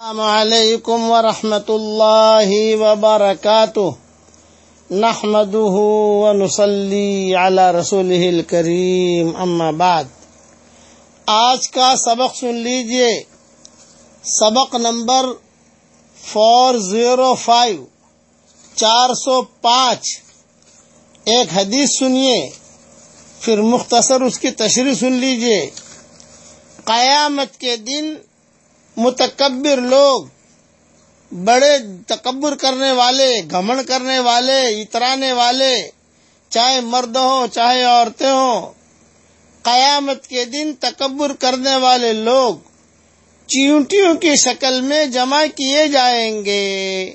السلام علیکم ورحمۃ اللہ وبرکاتہ نحمده ونصلي على رسوله الكريم اما بعد. آج کا سبق سن لیجیے. سبق نمبر فور زیرو فائیو چار سو پانچ. ایک حدیث سنیے، پھر مختصر اس کی تشریح سن لیجیے. قیامت کے دن متکبر لوگ، بڑے تکبر کرنے والے، گھمن کرنے والے، اترانے والے، چاہے مرد ہوں، چاہے عورتیں ہوں، قیامت کے دن تکبر کرنے والے لوگ چیونٹیوں کی شکل میں جمع کیے جائیں گے۔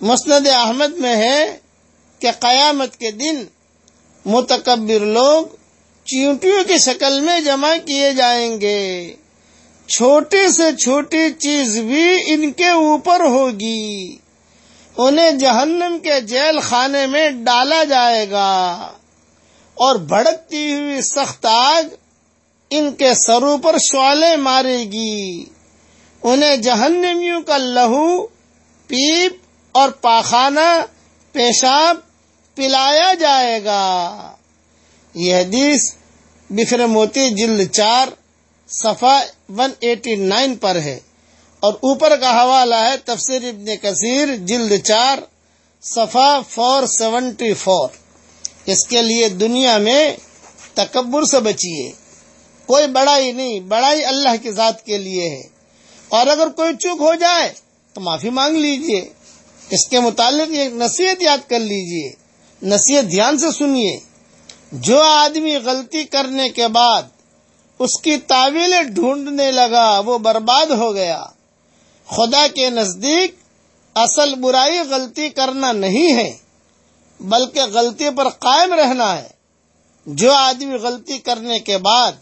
مسند احمد میں ہے کہ قیامت کے دن متکبر لوگ چیونٹیوں کی شکل میں جمع کیے جائیں گے۔ چھوٹی سے چھوٹی چیز بھی ان کے اوپر ہوگی۔ انہیں جہنم کے جیل خانے میں ڈالا جائے گا۔ اور بھڑکتی ہوئی سخت آگ ان کے سروں پر شعلے مارے گی۔ انہیں جہنمیوں کا لہو، پیپ اور پاخانہ، پیشاب پلایا جائے گا۔ یہ حدیث بفر موتی جلد چار صفحہ 189 پر ہے۔ اور اوپر کا حوالہ ہے تفسیر ابن کثیر، جلد چار، صفحہ 474 اس کے لیے دنیا میں تکبر سے بچیے۔ کوئی بڑائی نہیں، بڑائی اللہ کی ذات کے لیے ہے۔ اور اگر کوئی چوک ہو جائے تو معافی مانگ لیجیے۔ اس کے متعلق ایک نصیحت یاد کر لیجیے۔ نصیحت دھیان سے سنیے۔ جو آدمی غلطی کرنے کے بعد اس کی تعویلیں ڈھونڈنے لگا، وہ برباد ہو گیا۔ خدا کے نزدیک اصل برائی غلطی کرنا نہیں ہے، بلکہ غلطی پر قائم رہنا ہے۔ جو آدمی غلطی کرنے کے بعد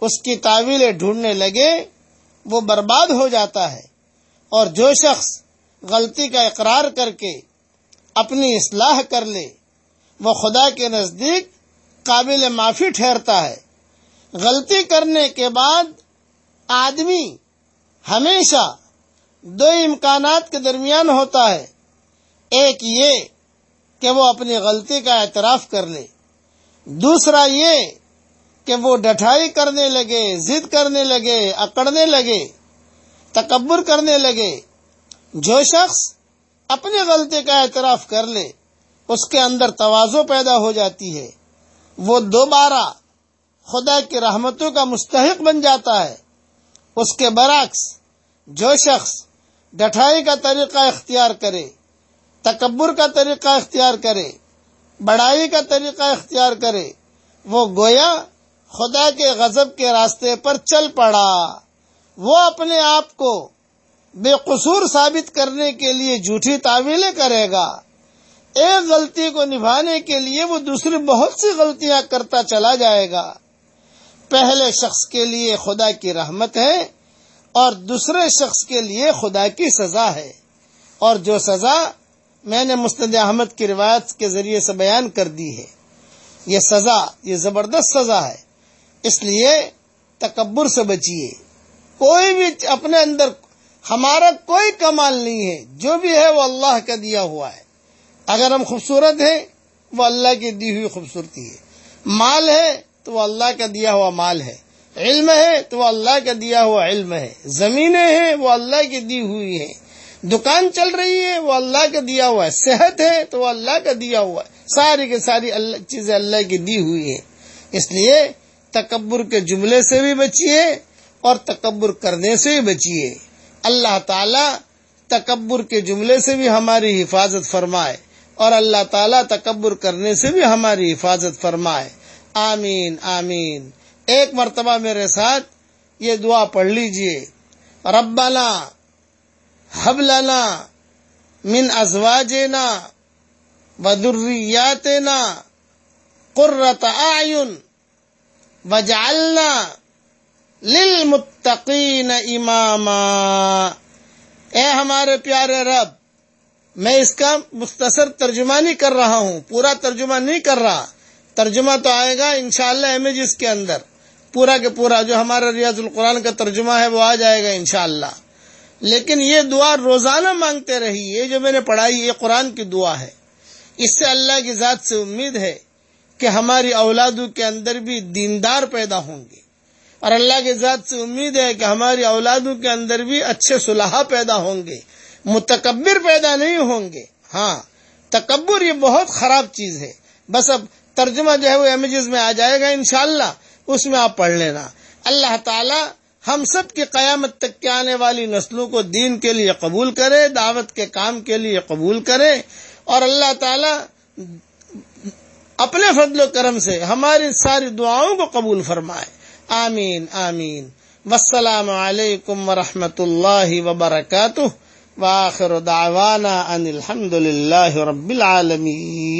اس کی تعویلیں ڈھونڈنے لگے، وہ برباد ہو جاتا ہے۔ اور جو شخص غلطی کا اقرار کر کے اپنی اصلاح کر لے، وہ خدا کے نزدیک قابل معافی ٹھہرتا ہے۔ غلطی کرنے کے بعد آدمی ہمیشہ دو امکانات کے درمیان ہوتا ہے۔ ایک یہ کہ وہ اپنی غلطی کا اعتراف کر لے۔ دوسرا یہ کہ وہ ڈٹھائی کرنے لگے، ضد کرنے لگے، اکڑنے لگے، تکبر کرنے لگے۔ جو شخص اپنی غلطی کا اعتراف کر لے، اس کے اندر توازو پیدا ہو جاتی ہے۔ وہ دوبارہ خدا کی رحمتوں کا مستحق بن جاتا ہے۔ اس کے برعکس، جو شخص ڈٹھائی کا طریقہ اختیار کرے، تکبر کا طریقہ اختیار کرے، بڑائی کا طریقہ اختیار کرے، وہ گویا خدا کے غضب کے راستے پر چل پڑا۔ وہ اپنے آپ کو بے قصور ثابت کرنے کے لیے جھوٹی تعویلیں کرے گا۔ ایک غلطی کو نبھانے کے لیے وہ دوسری بہت سی غلطیاں کرتا چلا جائے گا۔ پہلے شخص کے لیے خدا کی رحمت ہے اور دوسرے شخص کے لیے خدا کی سزا ہے۔ اور جو سزا میں نے مستد احمد کی روایت کے ذریعے سے بیان کر دی ہے، یہ سزا، یہ زبردست سزا ہے۔ اس لیے تکبر سے بچیے۔ کوئی بھی اپنے اندر ہمارا کوئی کمال نہیں ہے، جو بھی ہے وہ اللہ کا دیا ہوا ہے۔ اگر ہم خوبصورت ہیں، وہ اللہ کی دی ہوئی خوبصورتی ہے۔ مال ہے تو وہ اللہ کا دیا ہوا مال ہے۔ علم ہے تو وہ اللہ کا دیا ہوا علم ہے۔ زمینیں ہیں وہ اللہ کی دی ہوئی ہیں۔ دکان چل رہی ہے وہ اللہ کا دیا ہوا ہے۔ صحت ہے تو وہ اللہ کا دیا ہوا ہے۔ ساری کے ساری اللہ چیزیں اللہ کی دی ہوئی ہیں۔ اس لیے تکبر کے جملے سے بھی بچیے اور تکبر کرنے سے بھی بچیے۔ اللہ تعالی تکبر کے جملے سے بھی ہماری حفاظت فرمائے اور اللہ تعالیٰ تکبر کرنے سے بھی ہماری حفاظت فرمائے۔ آمین آمین۔ ایک مرتبہ میرے ساتھ یہ دعا پڑھ لیجیے۔ ربنا حب لنا من ازواجنا ودریاتنا قرۃ اعین وجعلنا للمتقین اماما۔ اے ہمارے پیارے رب، میں اس کا مختصر ترجمہ نہیں کر رہا ہوں، پورا ترجمہ نہیں کر رہا۔ ترجمہ تو آئے گا انشاءاللہ امیجز کے اندر۔ پورا کے پورا جو ہمارا ریاض القرآن کا ترجمہ ہے وہ آ جائے گا انشاءاللہ۔ لیکن یہ دعا روزانہ مانگتے رہی یہ جو میں نے پڑھائی، یہ قرآن کی دعا ہے۔ اس سے اللہ کی ذات سے امید ہے کہ ہماری اولادوں کے اندر بھی دیندار پیدا ہوں گے۔ اور اللہ کی ذات سے امید ہے کہ ہماری اولادوں کے اندر بھی اچھے صلاح پیدا ہوں گے۔ متکبر پیدا نہیں ہوں گے۔ ہاں تکبر یہ بہت خراب چیز ہے۔ بس اب ترجمہ جو ہے وہ امیجز میں آ جائے گا انشاءاللہ، اس میں آپ پڑھ لینا۔ اللہ تعالی ہم سب کی قیامت تک کے آنے والی نسلوں کو دین کے لیے قبول کرے، دعوت کے کام کے لیے قبول کرے اور اللہ تعالی اپنے فضل و کرم سے ہماری ساری دعاؤں کو قبول فرمائے۔ آمین آمین۔ والسلام علیکم ورحمۃ اللہ وبرکاتہ۔ واخر دعوانا ان الحمد للہ رب العالمین۔